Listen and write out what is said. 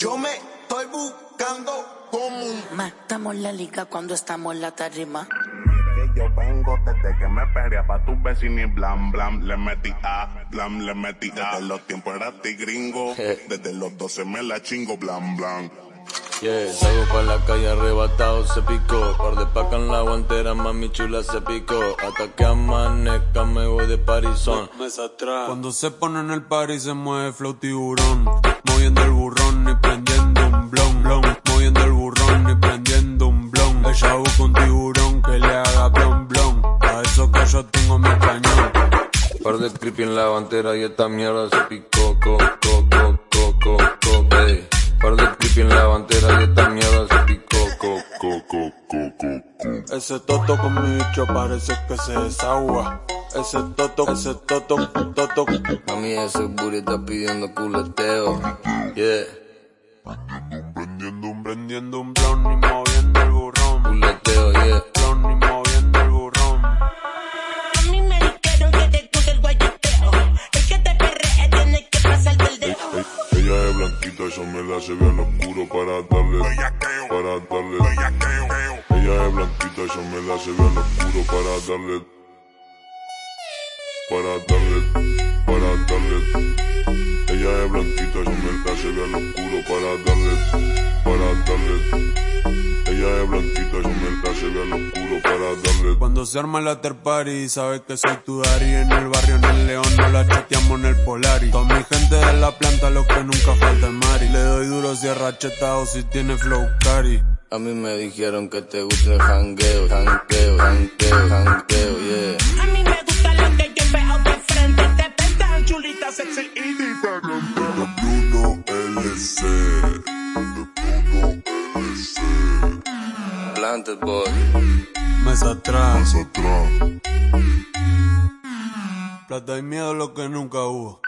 Yo me estoy buscando como un... Matamos la liga cuando estamos en la tarima. Que yo vengo desde que me peleé pa' tu vecino y blam blam le metí a, blam le metí a. Desde los tiempos era gringo, desde los 12 me la chingo blam blam. Yeah, salgo pa' la calle arrebatado, se picó. Par de paca en la guantera, mami chula se picó. Hasta que amanezca me voy de parizón. Cuando se pone en el party se mueve flow tiburón. Moviendo el burrón cañón. Par de creepy en la guantera y esta mierda se picó. Co, co, co, co, co, co, ey. Par de creepy en la guantera y esta mierda se picó. Co, co, co, co, co, co. Ese toto con mi bicho parece que se desagua. Ese toto, ese toto, toto. Mami, ese booty está pidiendo culeteo. Yeah, Prendiendo un, prendiendo un es blanquita, yo me la llevé al oscuro para darle, para darle. Ella es blanquita, yo me la llevé al oscuro para darle, para darle, para darle. Ella es blanquita, yo me la llevé al oscuro para darle, para darle. Ella es blanquita, yo me la llevé al oscuro para darle. Cuando se arma la after party, sabes que soy tu Dari En el barrio, en el León, no la chateamos en el Polari Toda mi gente de la planta, lo que nunca falta es Mari Le doy duro si es si tiene flow cari A mí me dijeron que te gusta el jangueo, jangueo, jangueo, jangueo, yeah. A mí me gusta lo que yo veo de frente. Te ves tan chulita, sexy y diferente. Bruno LC. Planted boy. Mesa atrás, atrás. Plata y miedo lo que nunca hubo